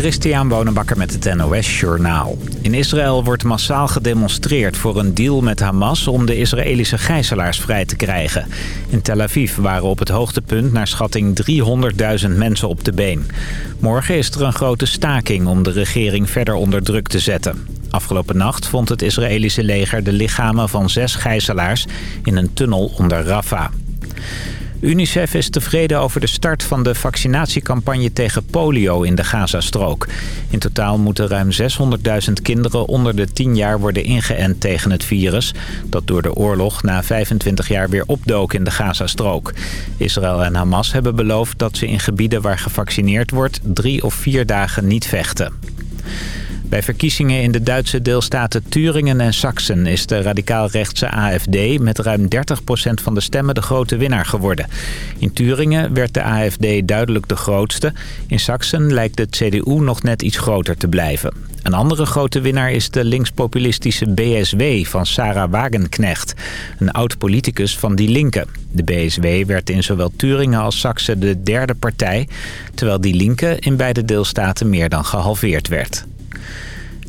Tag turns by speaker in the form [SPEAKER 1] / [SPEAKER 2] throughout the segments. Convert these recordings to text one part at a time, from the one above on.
[SPEAKER 1] Christian Bonenbakker met het NOS Journaal. In Israël wordt massaal gedemonstreerd voor een deal met Hamas... om de Israëlische gijzelaars vrij te krijgen. In Tel Aviv waren op het hoogtepunt naar schatting 300.000 mensen op de been. Morgen is er een grote staking om de regering verder onder druk te zetten. Afgelopen nacht vond het Israëlische leger de lichamen van zes gijzelaars... in een tunnel onder Rafah. UNICEF is tevreden over de start van de vaccinatiecampagne tegen polio in de Gazastrook. In totaal moeten ruim 600.000 kinderen onder de 10 jaar worden ingeënt tegen het virus... dat door de oorlog na 25 jaar weer opdook in de Gazastrook. Israël en Hamas hebben beloofd dat ze in gebieden waar gevaccineerd wordt... drie of vier dagen niet vechten. Bij verkiezingen in de Duitse deelstaten Turingen en Sachsen is de radicaal-rechtse AFD met ruim 30% van de stemmen de grote winnaar geworden. In Turingen werd de AFD duidelijk de grootste. In Sachsen lijkt de CDU nog net iets groter te blijven. Een andere grote winnaar is de linkspopulistische BSW van Sarah Wagenknecht, een oud-politicus van Die Linke. De BSW werd in zowel Turingen als Sachsen de derde partij, terwijl Die Linke in beide deelstaten meer dan gehalveerd werd.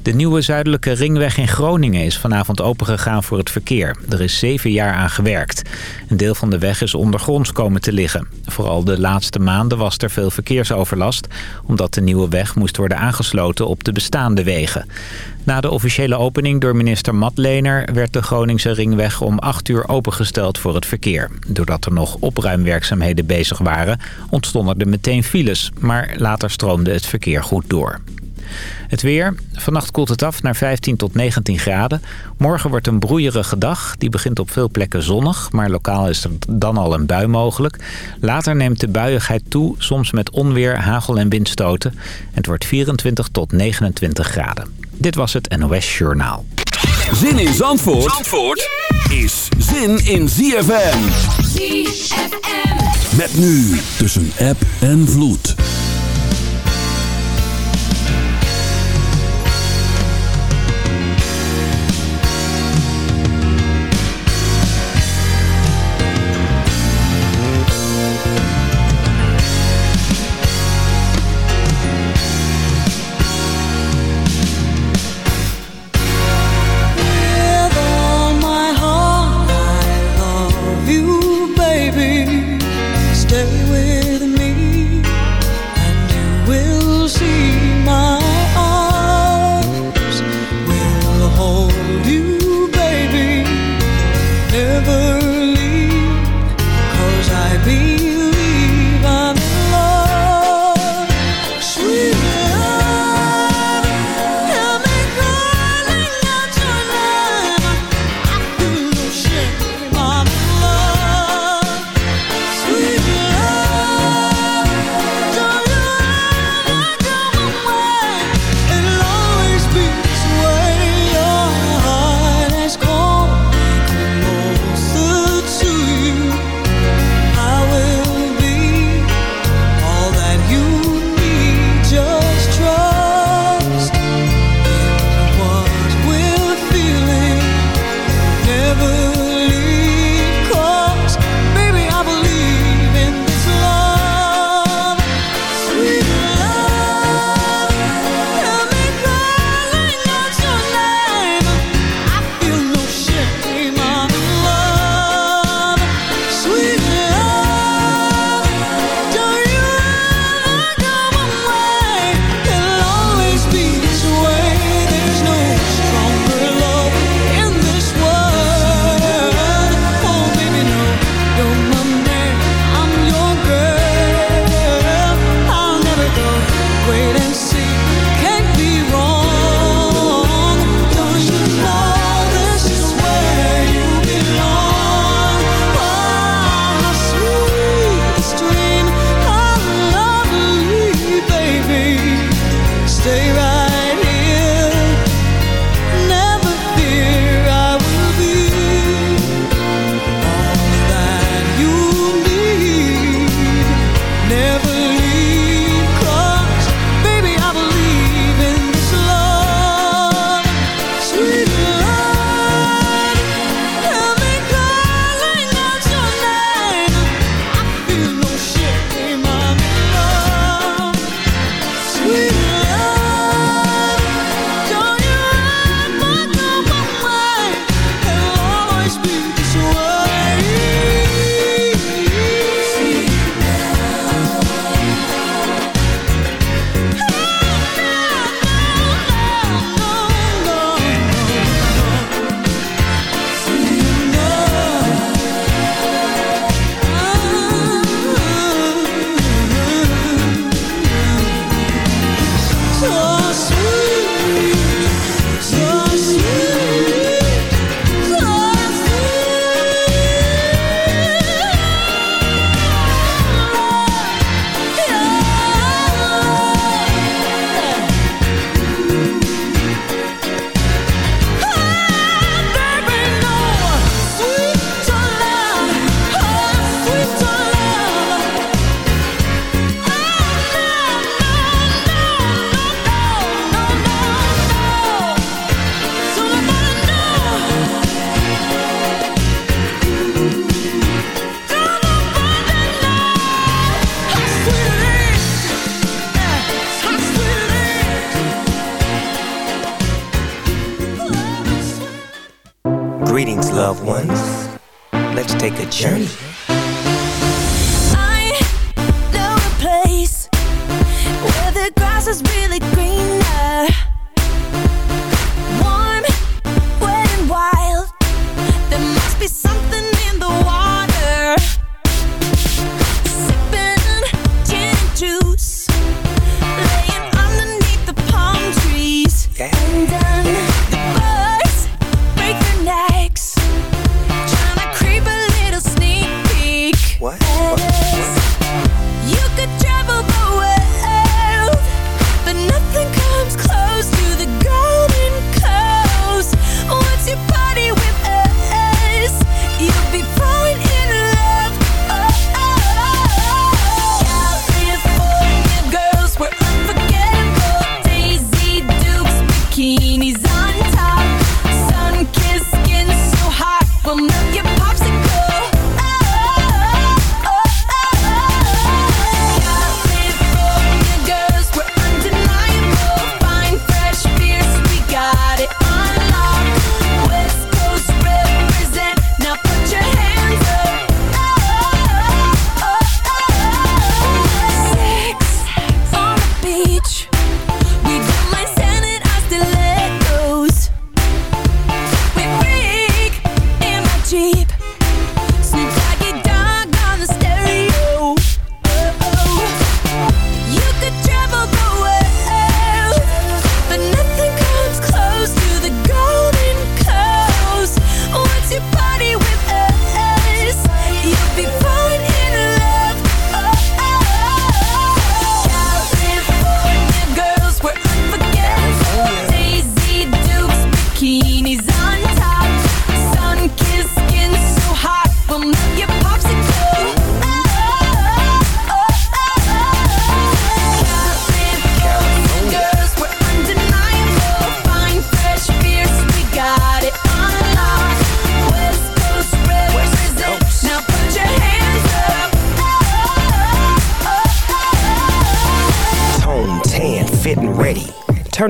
[SPEAKER 1] De nieuwe zuidelijke ringweg in Groningen is vanavond opengegaan voor het verkeer. Er is zeven jaar aan gewerkt. Een deel van de weg is ondergronds komen te liggen. Vooral de laatste maanden was er veel verkeersoverlast... omdat de nieuwe weg moest worden aangesloten op de bestaande wegen. Na de officiële opening door minister Matlener... werd de Groningse ringweg om 8 uur opengesteld voor het verkeer. Doordat er nog opruimwerkzaamheden bezig waren... ontstonden er meteen files, maar later stroomde het verkeer goed door. Het weer. Vannacht koelt het af naar 15 tot 19 graden. Morgen wordt een broeierige dag. Die begint op veel plekken zonnig. Maar lokaal is er dan al een bui mogelijk. Later neemt de buiigheid toe. Soms met onweer, hagel en windstoten. Het wordt 24 tot 29 graden. Dit was het NOS Journaal.
[SPEAKER 2] Zin in Zandvoort, Zandvoort is zin in ZFM. ZFM. Met nu tussen app en vloed.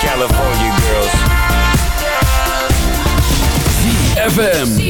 [SPEAKER 3] California girls. ZFM.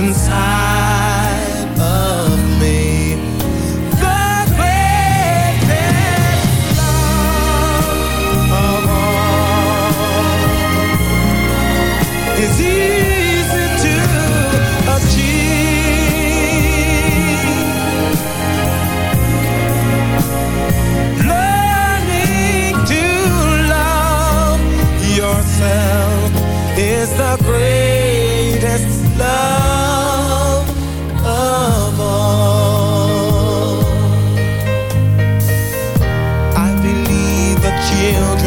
[SPEAKER 4] inside.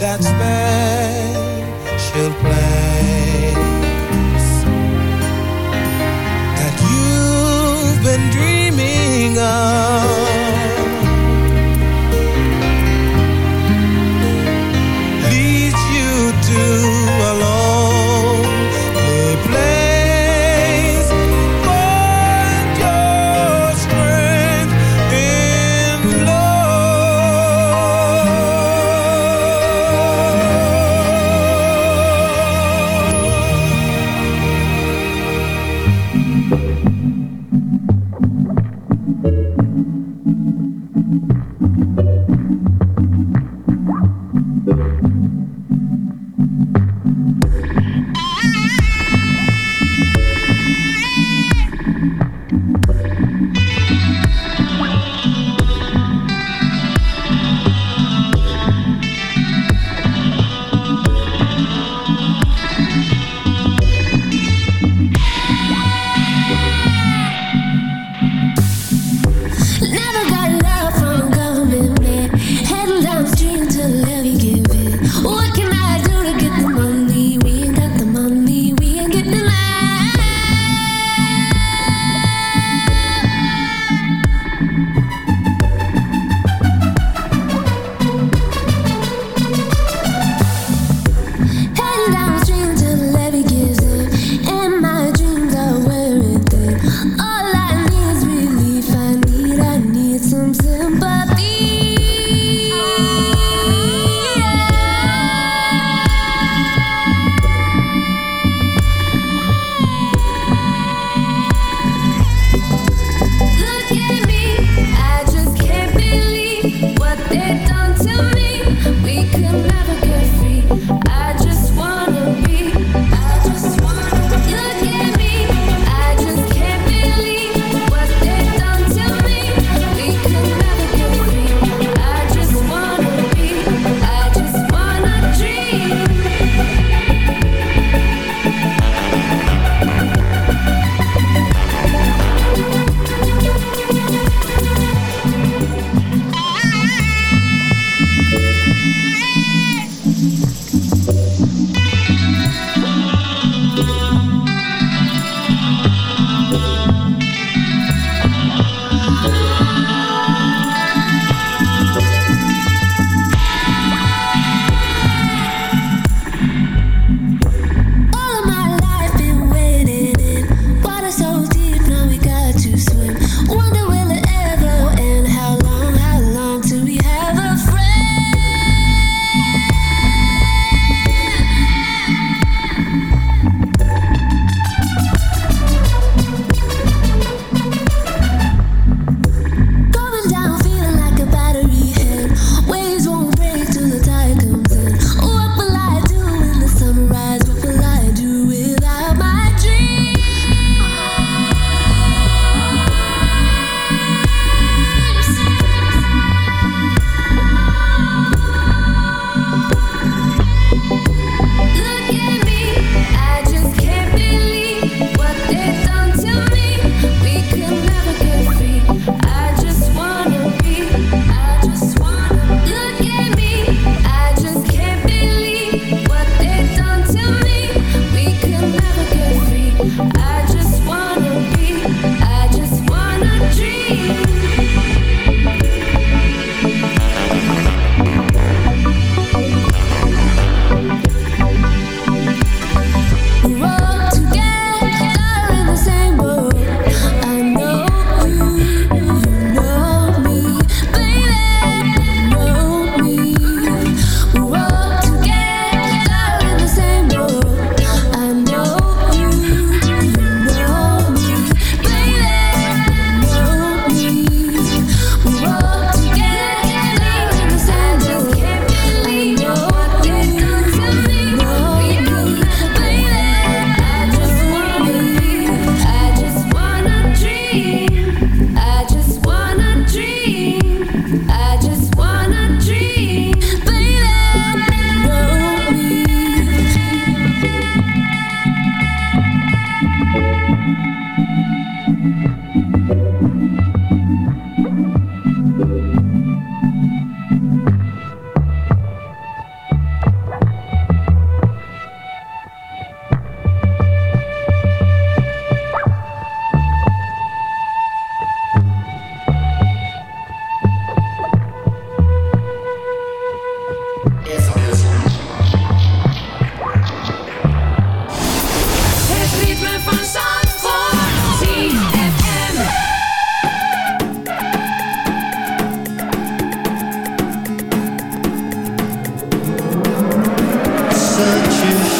[SPEAKER 5] that's special she'll play.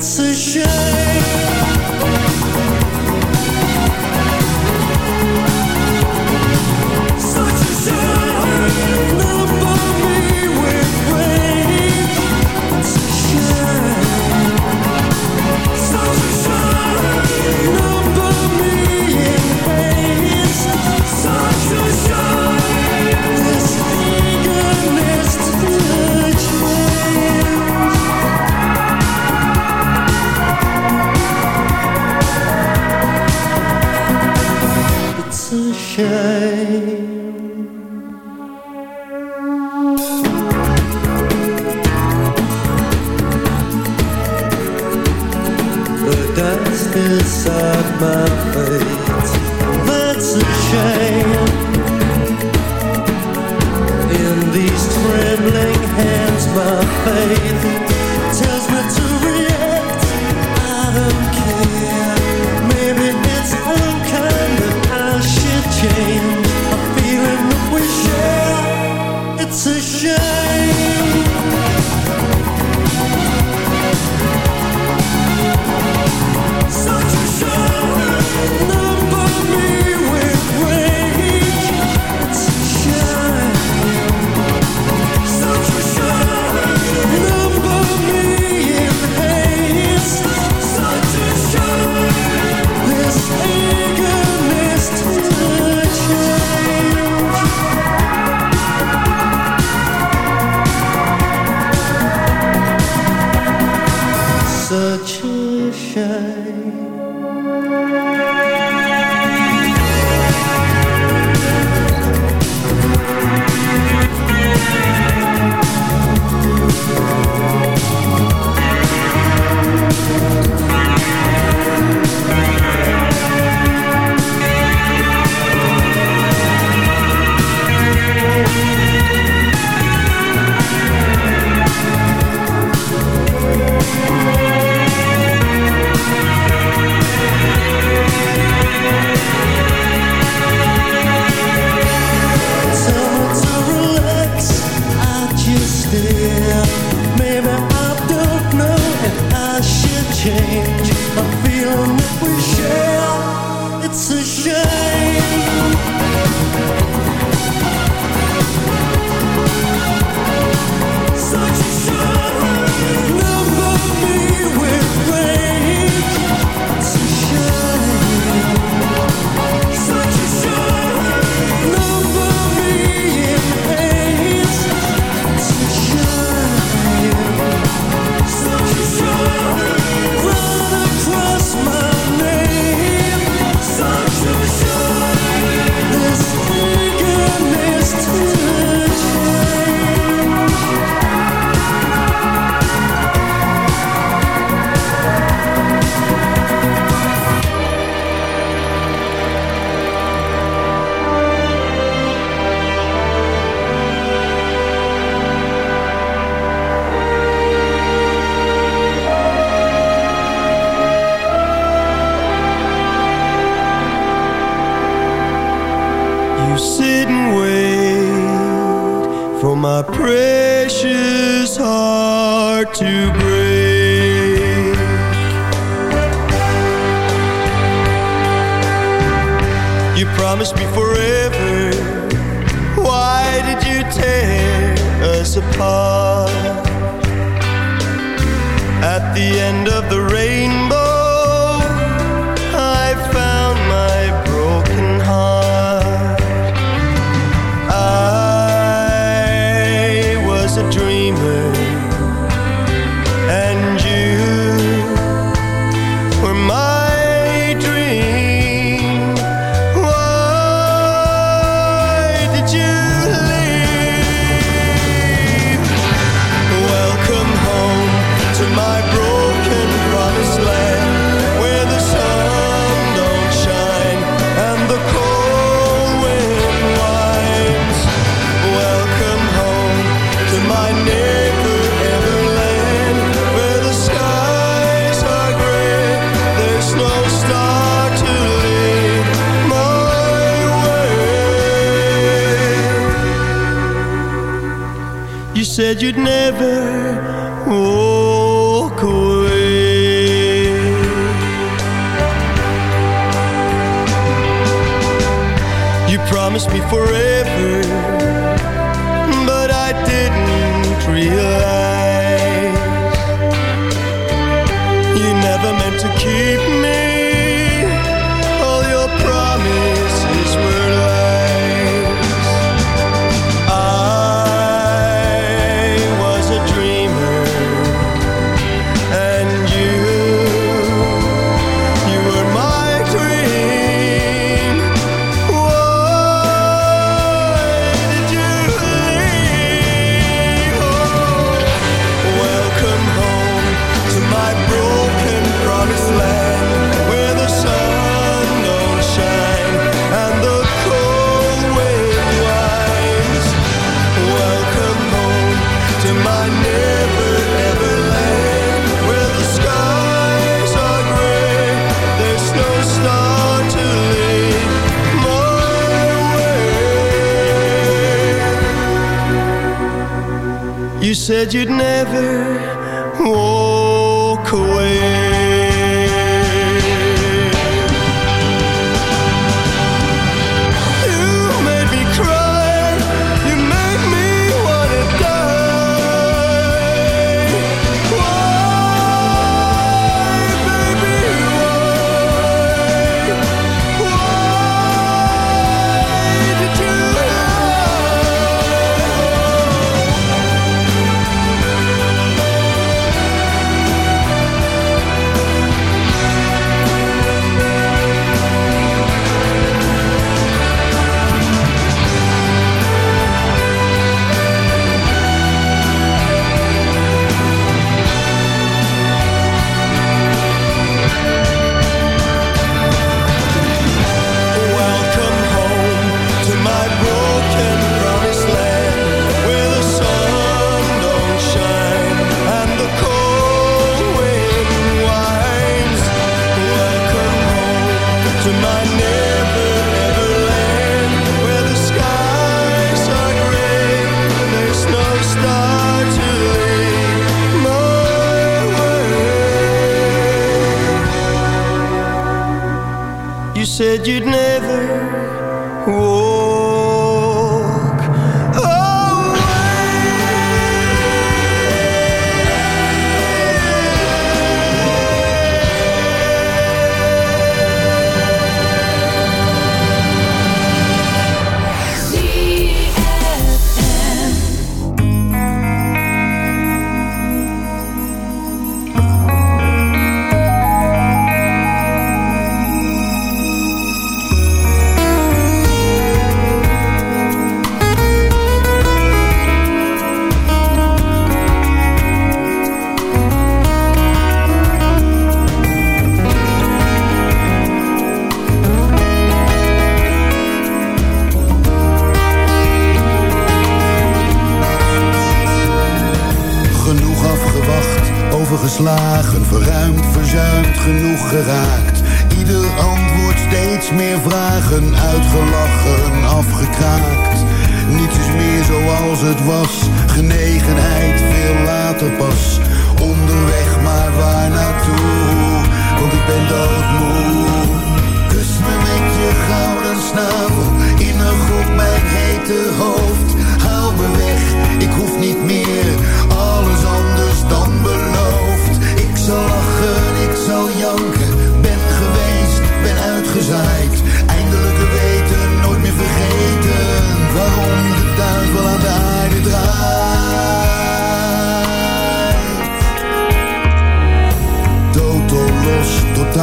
[SPEAKER 5] share, it's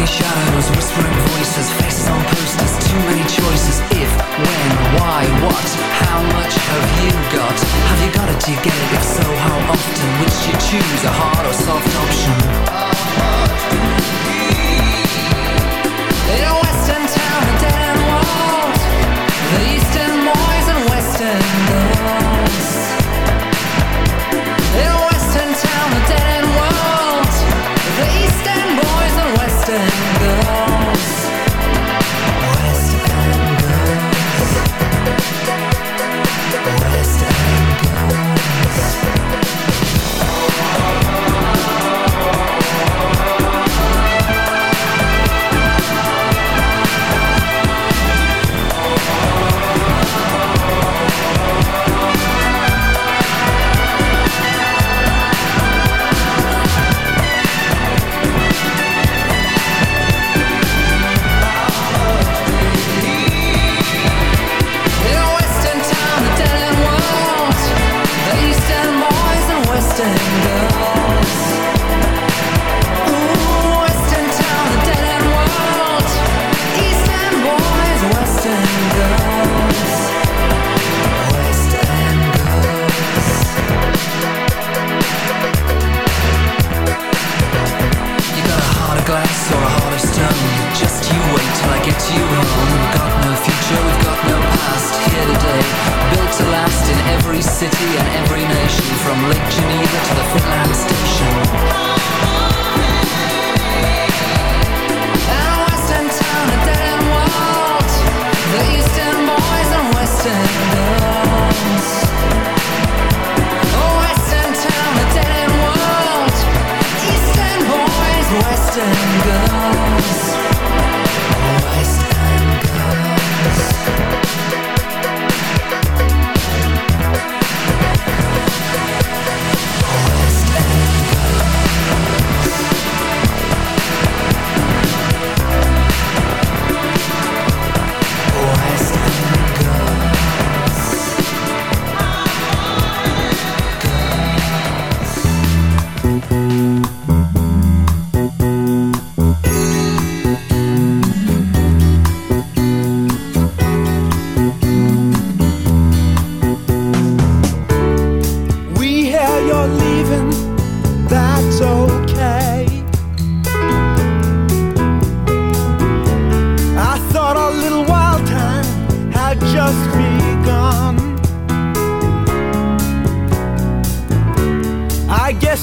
[SPEAKER 6] many shadows, whispering voices, faces on posters, too many choices. If, when,
[SPEAKER 4] why, what, how much have you got? Have you got it? Do you get it? If so, how often? Which you choose, a hard or soft option?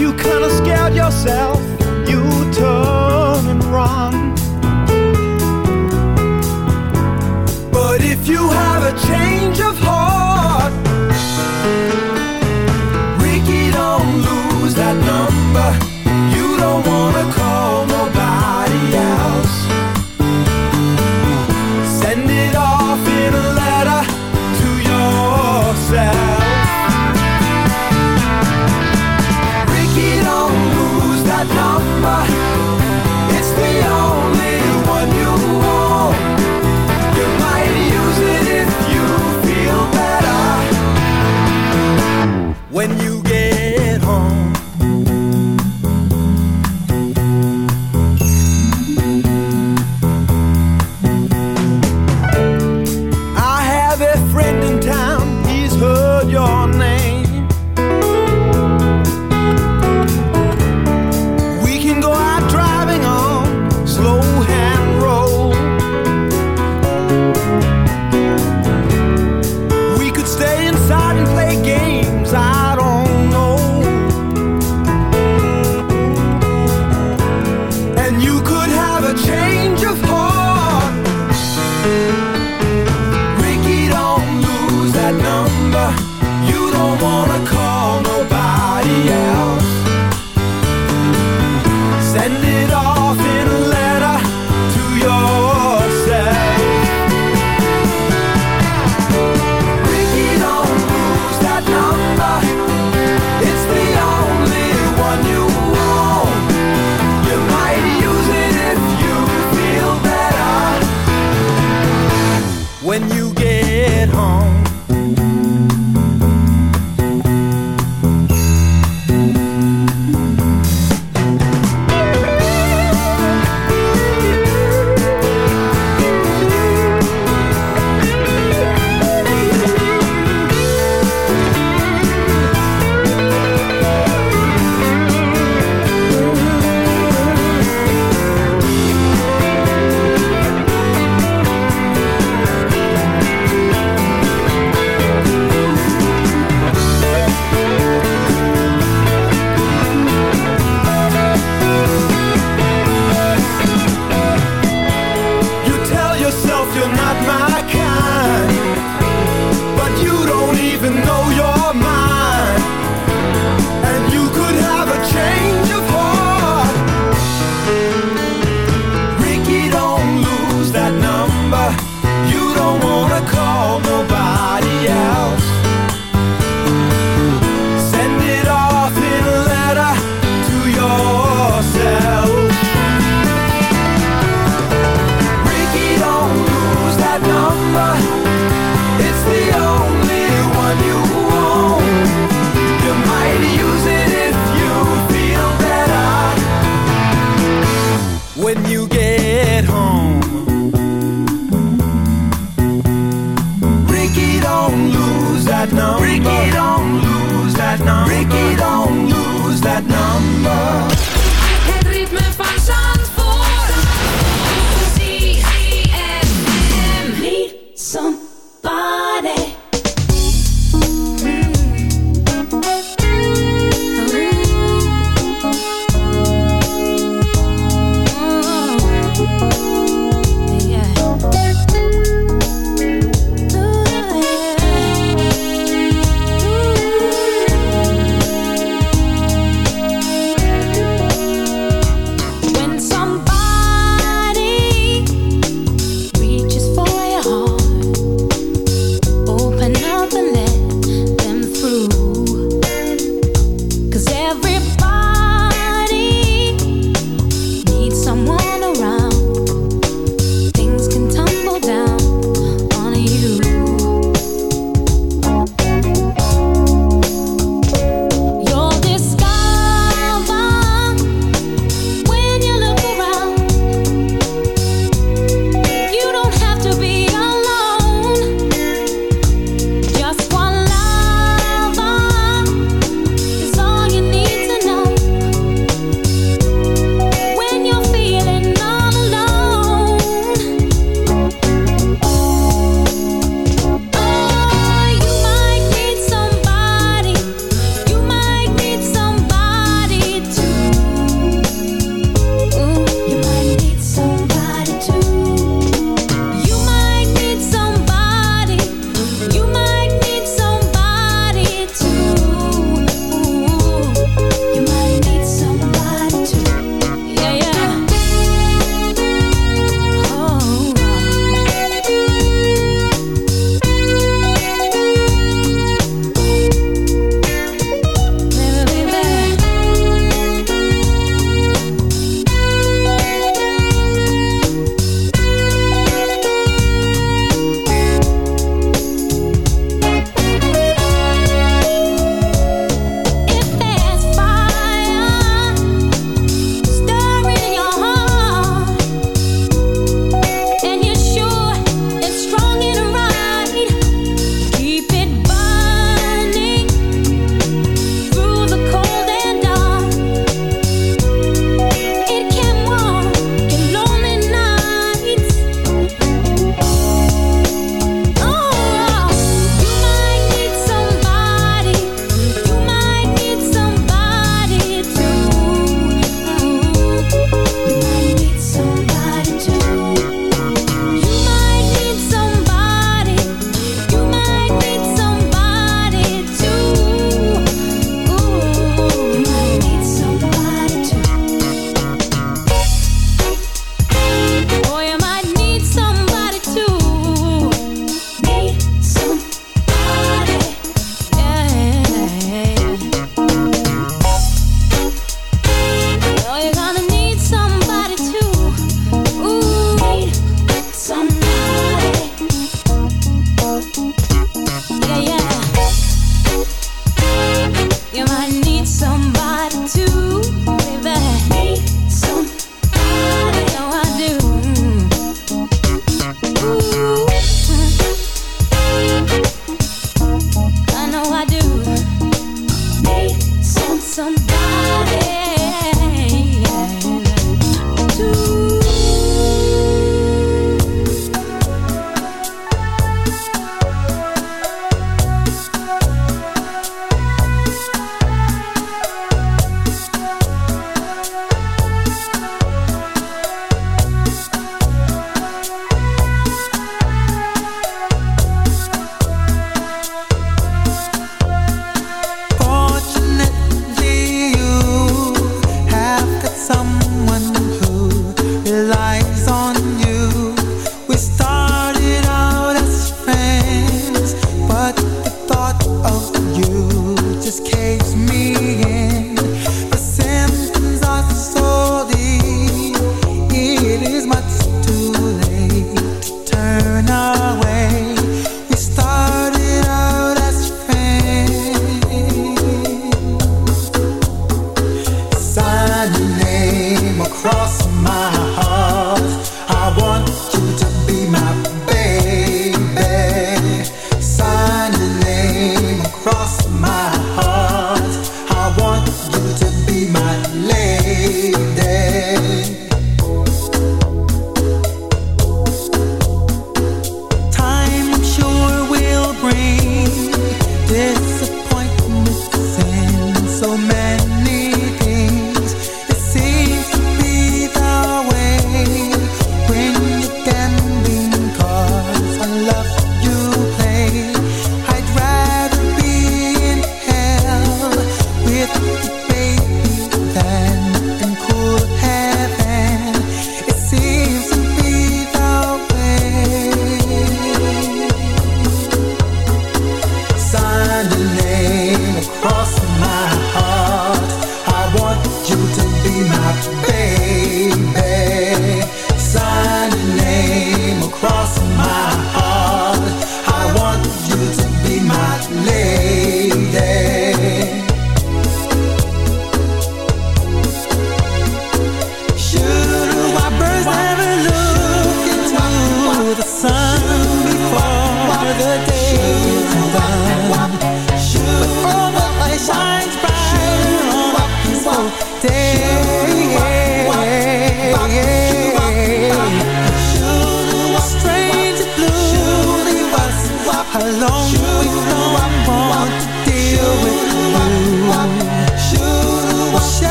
[SPEAKER 4] you kinda scared yourself, you turn and run. But if you have a change of heart, Rikki, don't lose that number.